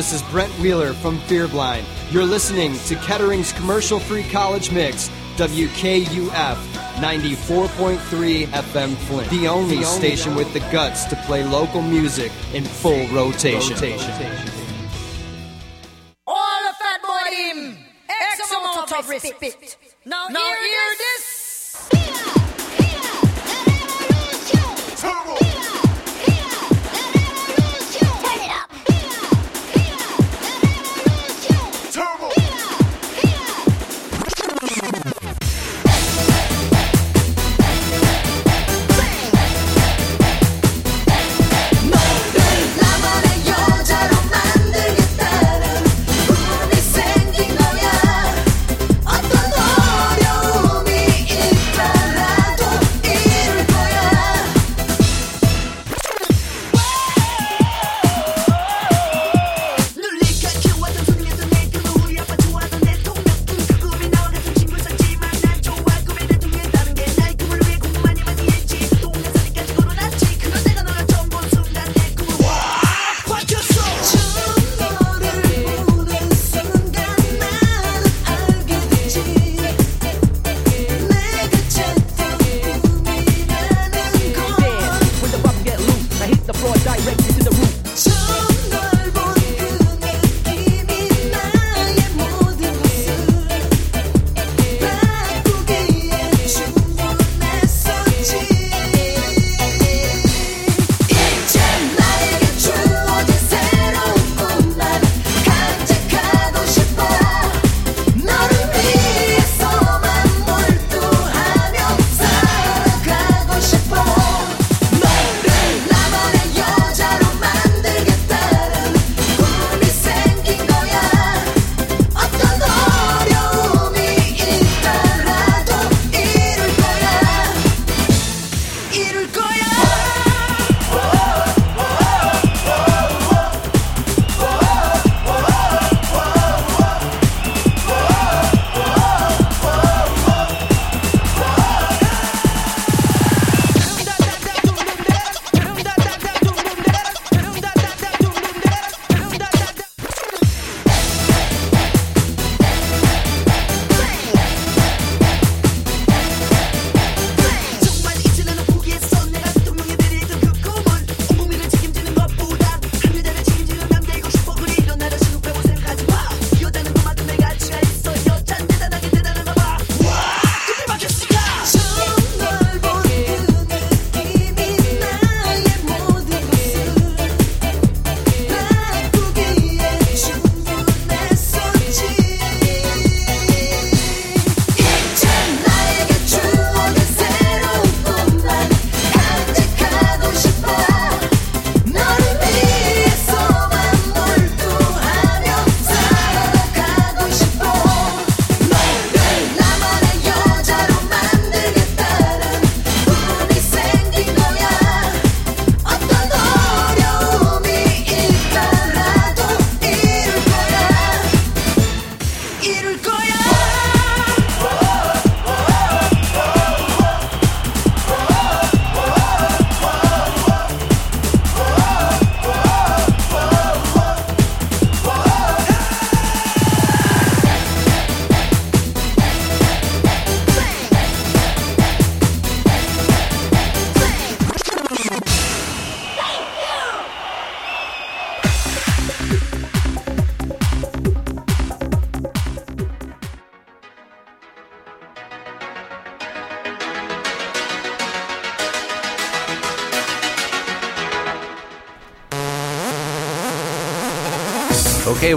this is Brent Wheeler from Fearblind. You're listening to Kettering's commercial free college mix, WKUF 94.3 FM Flint. The only, station with the guts to play local music in full rotation. rotation. Okay,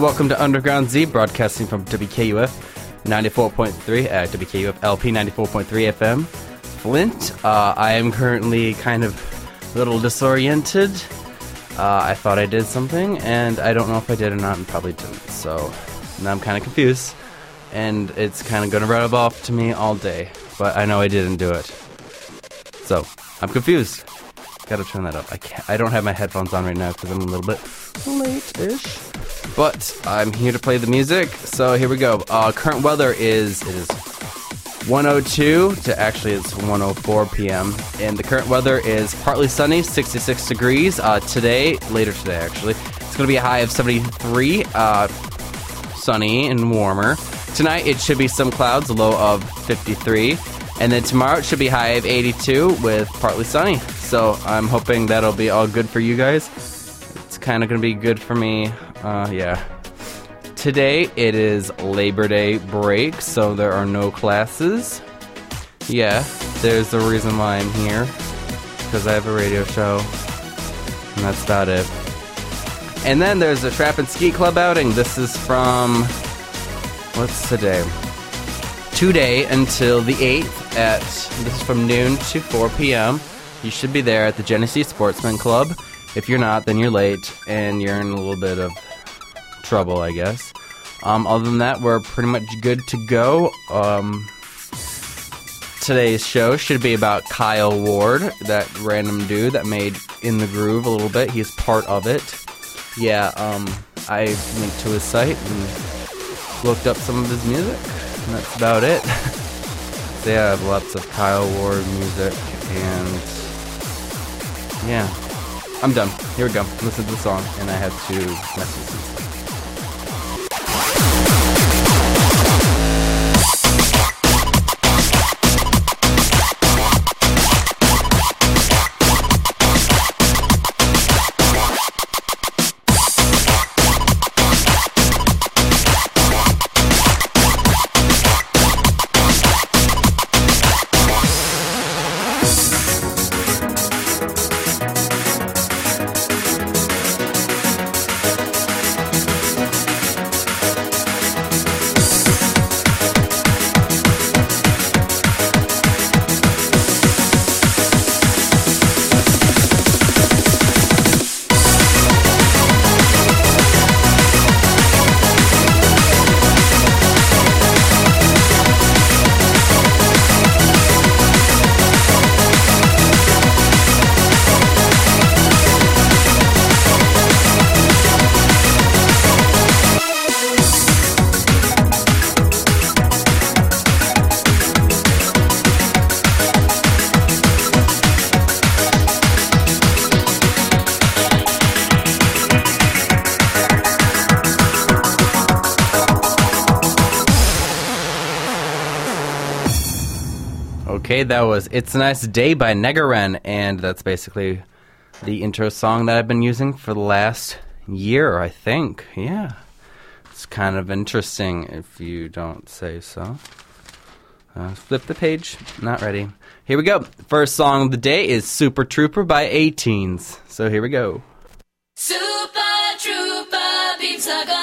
welcome to Underground Z, broadcasting from WKUF 94.3 at WKUF LP 94.3 FM. Flint, uh, I am currently kind of a little disoriented. Uh, I thought I did something, and I don't know if I did or not, and probably didn't. So now I'm kind of confused, and it's kind of going to rub off to me all day. But I know I didn't do it. So I'm confused. Gotta turn that up. I can't. I don't have my headphones on right now because I'm a little bit late-ish. But I'm here to play the music, so here we go. Uh, current weather is it is 102 to actually it's 104 p.m. and the current weather is partly sunny, 66 degrees. Uh, today, later today actually, It's going to be a high of 73, uh, sunny and warmer. Tonight it should be some clouds, a low of 53. And then tomorrow it should be high of 82 with partly sunny. So I'm hoping that'll be all good for you guys. Kind of going to be good for me. Uh, yeah. Today it is Labor Day break, so there are no classes. Yeah, there's the reason why I'm here. Because I have a radio show. And that's about it. And then there's a Trap and Ski Club outing. This is from. What's today? Today until the 8th at. This is from noon to 4 p.m. You should be there at the Genesee Sportsman Club. If you're not, then you're late and you're in a little bit of trouble, I guess. Um, other than that, we're pretty much good to go. Um, today's show should be about Kyle Ward, that random dude that made In the Groove a little bit. He's part of it. Yeah, um, I went to his site and looked up some of his music, and that's about it. I have lots of Kyle Ward music, and yeah, I'm done. Here we go. Listen to the song, and I had to mess Okay, that was It's a Nice Day by Negaren, and that's basically the intro song that I've been using for the last year, I think. Yeah. It's kind of interesting if you don't say so. Uh, flip the page. Not ready. Here we go. First song of the day is Super Trooper by 18s. So here we go. Super trooper beams are gonna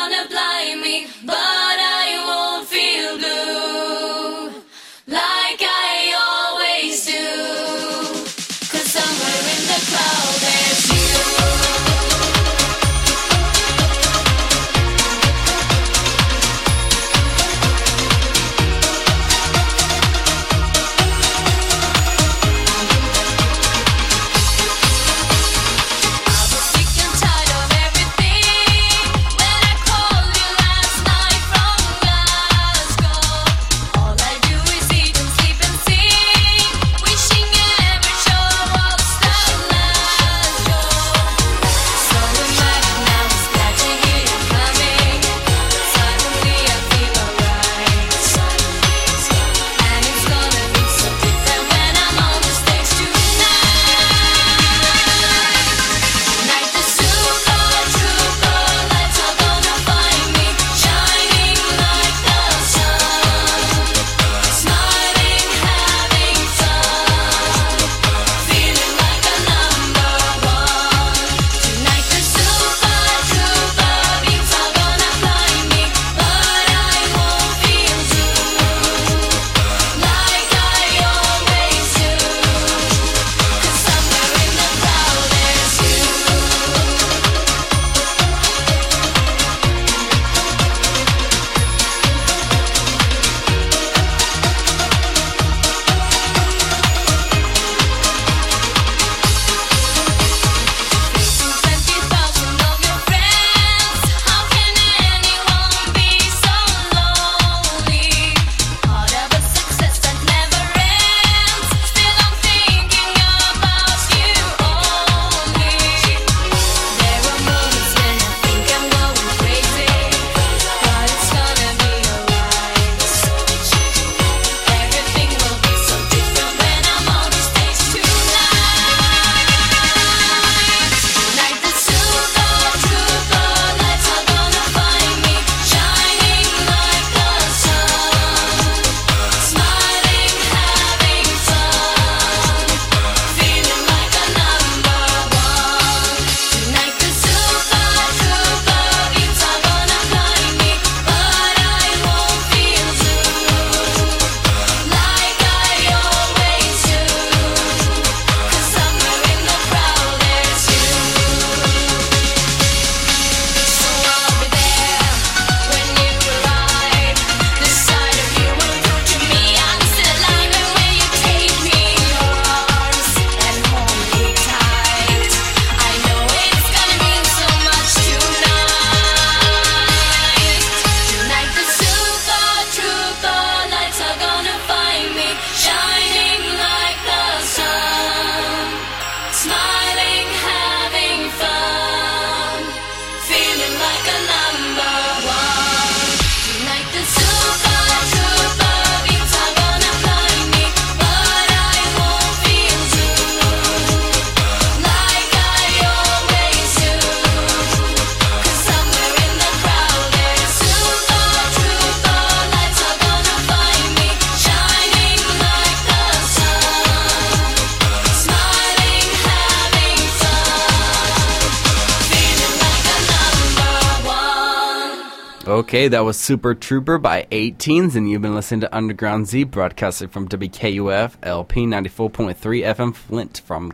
Okay, that was Super Trooper by 18s, and you've been listening to Underground Z, broadcasting from WKUF LP 94.3 FM Flint from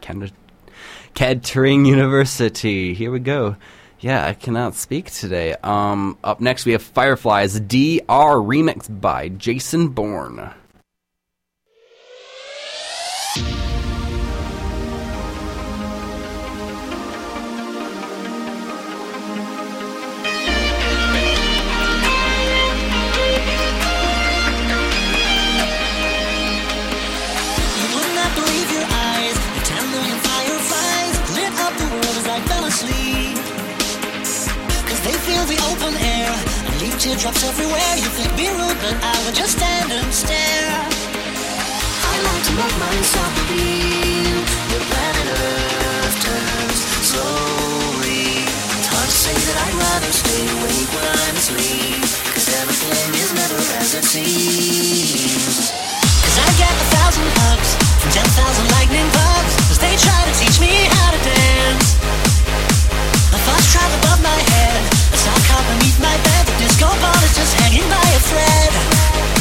Kettering University. Here we go. Yeah, I cannot speak today. Um, up next, we have Fireflies DR remix by Jason Bourne. Teardrops everywhere. You think me rude, but I would just stand and stare. I like to make myself believe the planet Earth turns slowly. It's hard to say that I'd rather stay awake when I'm asleep. Cause everything is never as it seems. Cause I get a thousand hugs from ten thousand lightning bugs as they try to teach me how to dance. My thoughts travel above my head I caught beneath my bed. The disco ball is just hanging by a thread.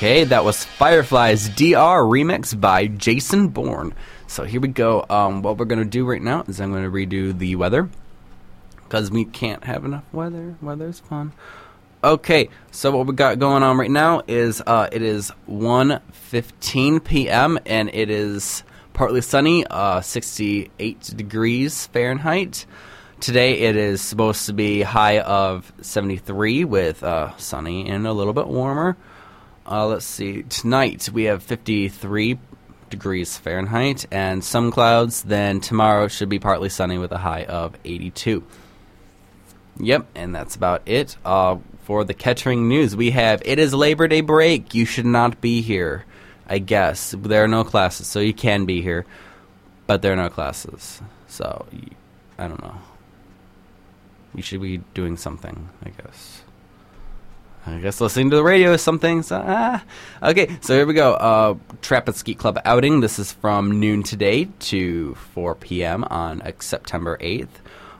Okay, that was Fireflies DR remix by Jason Bourne. So here we go. Um, what we're gonna do right now is I'm gonna redo the weather because we can't have enough weather. Weather's fun. Okay, so what we got going on right now is uh, it is 1.15 p.m. and it is partly sunny, uh, 68 degrees Fahrenheit. Today it is supposed to be high of 73 with uh, sunny and a little bit warmer. Uh, let's see. Tonight we have 53 degrees Fahrenheit and some clouds. Then tomorrow should be partly sunny with a high of 82. Yep, and that's about it. Uh, for the Kettering news, we have it is Labor Day break. You should not be here. I guess there are no classes, so you can be here, but there are no classes. So I don't know. You should be doing something, I guess. I guess listening to the radio is something. So, ah. Okay, so here we go. Uh, Trap and Skeet Club outing. This is from noon today to 4 p.m. on uh, September 8th.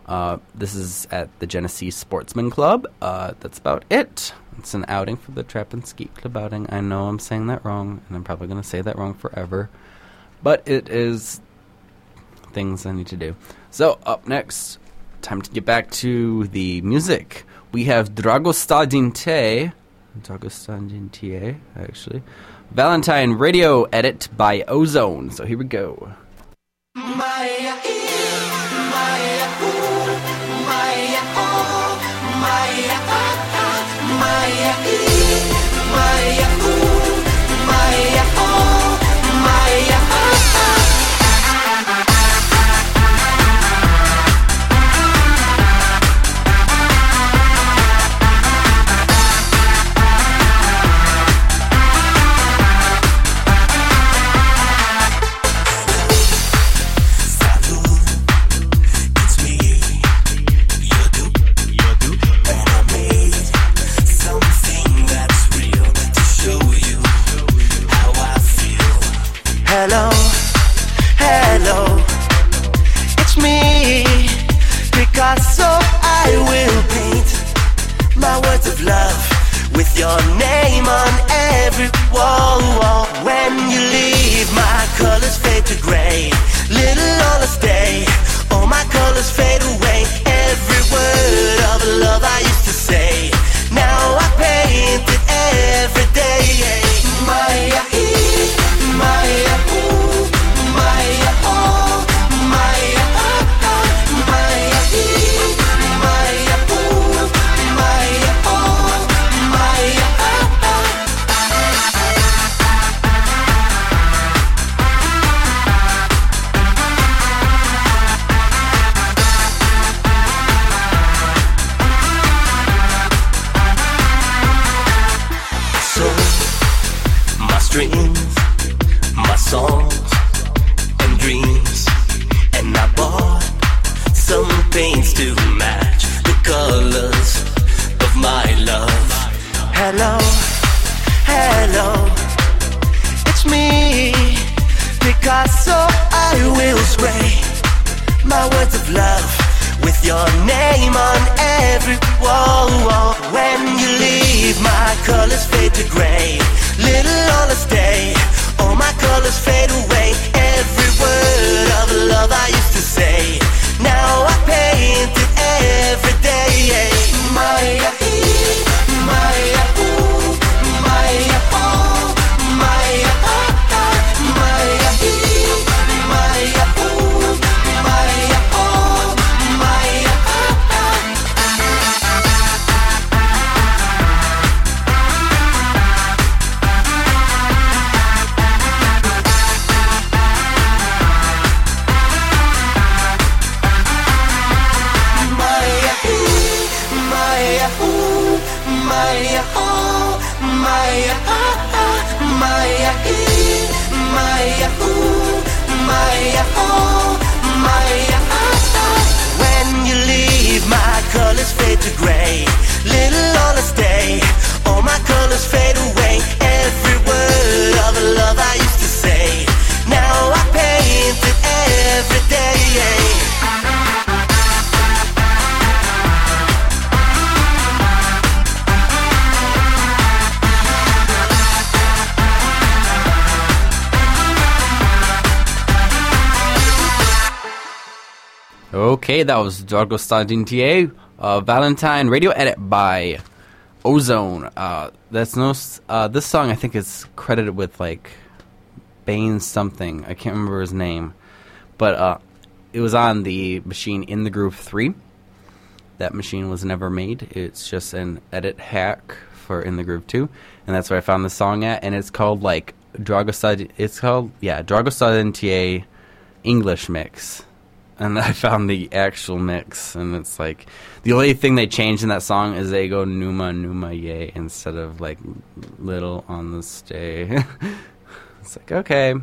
Uh, this is at the Genesee Sportsman Club. Uh, that's about it. It's an outing for the Trap and Skeet Club outing. I know I'm saying that wrong, and I'm probably going to say that wrong forever. But it is things I need to do. So, up next, time to get back to the music. We have Dragostea Din Tei, Dragostadin Te, actually. Valentine Radio Edit by O-Zone. So here we go. Hello, Picasso. I will spray my words of love with your name on every wall. When you leave, my colors fade to gray. Little all stay, all my colors fade away. Every word of love I used to say, now I paint it every day. Maya, Maya, ooh, Maya, Maya, oh, Maya, ah, ah, Maya, oh, Maya, ah, ah. When you leave, my colors fade to gray. Little stay, all my colors fade away. Every word of love I used Okay, that was Dragostea Din Tei, uh, Valentine Radio Edit by O-Zone. Uh, that's no. Uh, this song I think is credited with like Bane something. I can't remember his name, but uh, it was on the machine in the Groove Three. That machine was never made. It's just an edit hack for In the Groove 2, and that's where I found the song at. And it's called like Dragostad. It's called yeah TA English mix and I found the actual mix, and it's like the only thing they changed in that song is they go Numa Numa Ye instead of like Little on the Stay. it's like okay,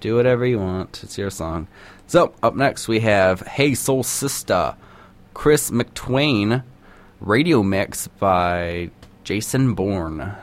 do whatever you want. It's your song. So up next we have Hey Soul Sister, Chris McTwain, radio mix by Jason Bourne.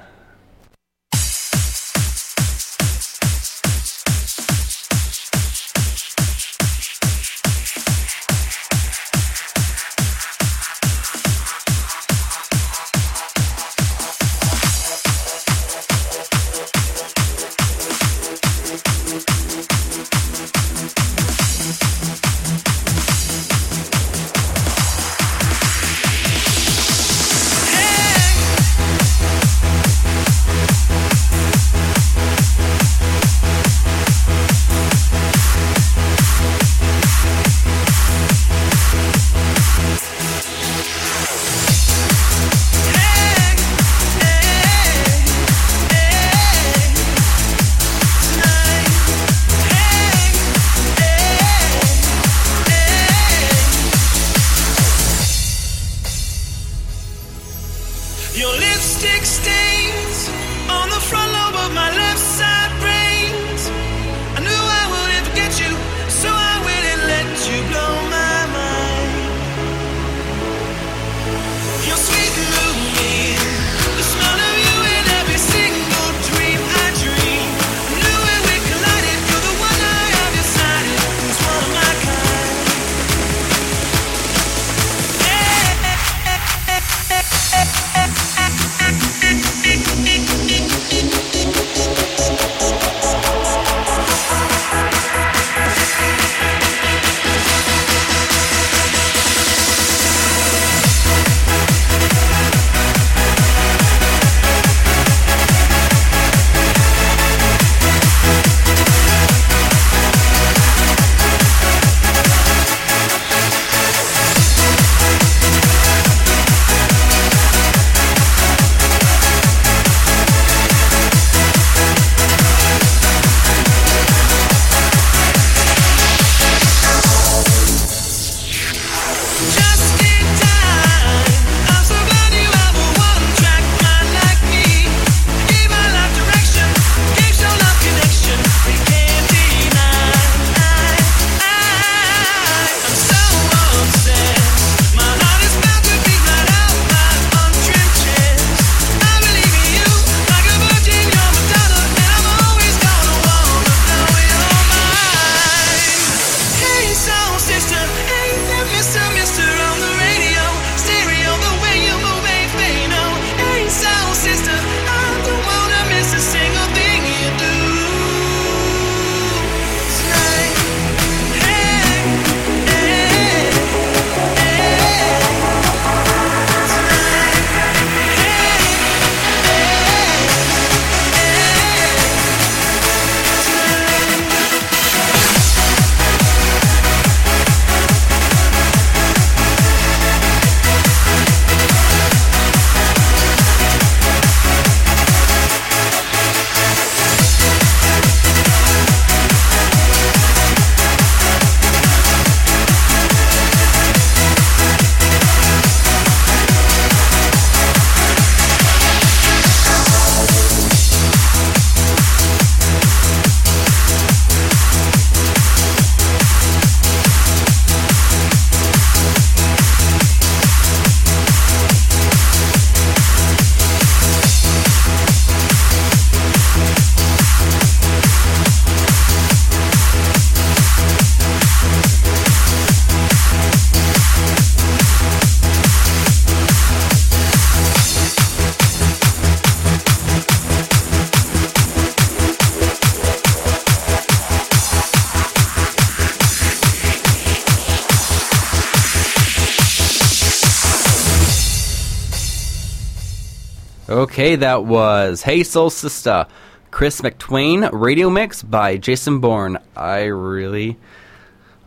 Okay, that was Hey Soul Sister, Chris McTwain, radio mix by Jason Bourne. I really.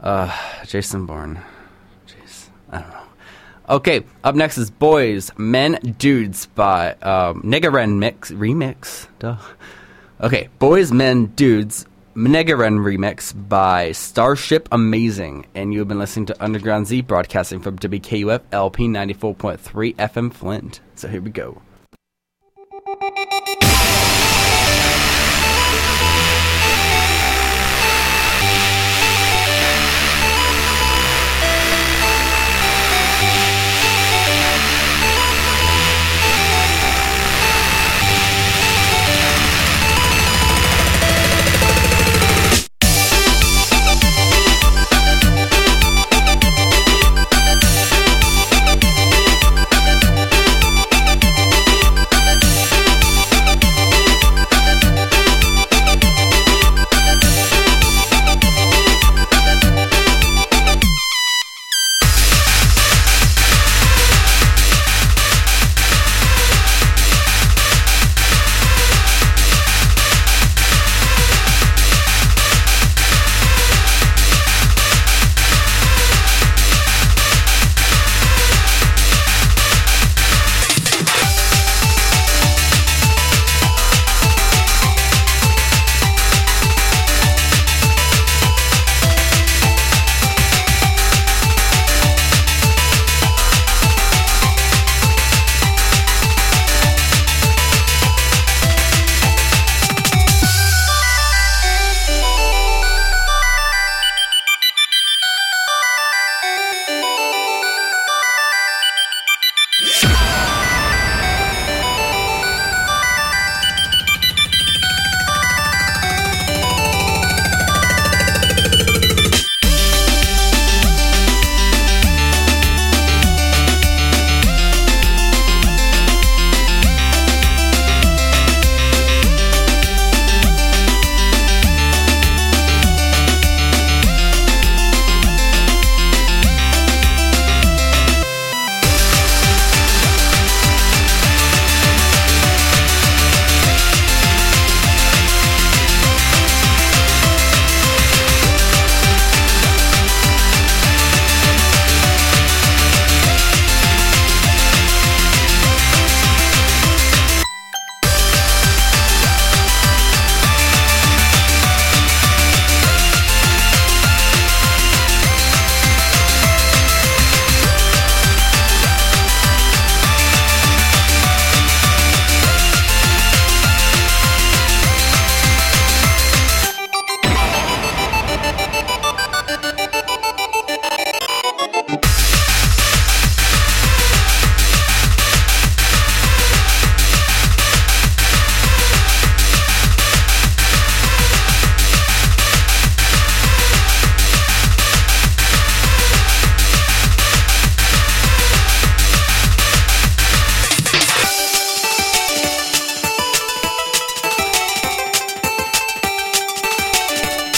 Uh, Jason Bourne. Jeez, I don't know. Okay, up next is Boys, Men, Dudes by um, Negaren Mix. Remix? Duh. Okay, Boys, Men, Dudes, Negaren Remix by Starship Amazing. And you've been listening to Underground Z broadcasting from WKUF LP 94.3 FM Flint. So here we go. Música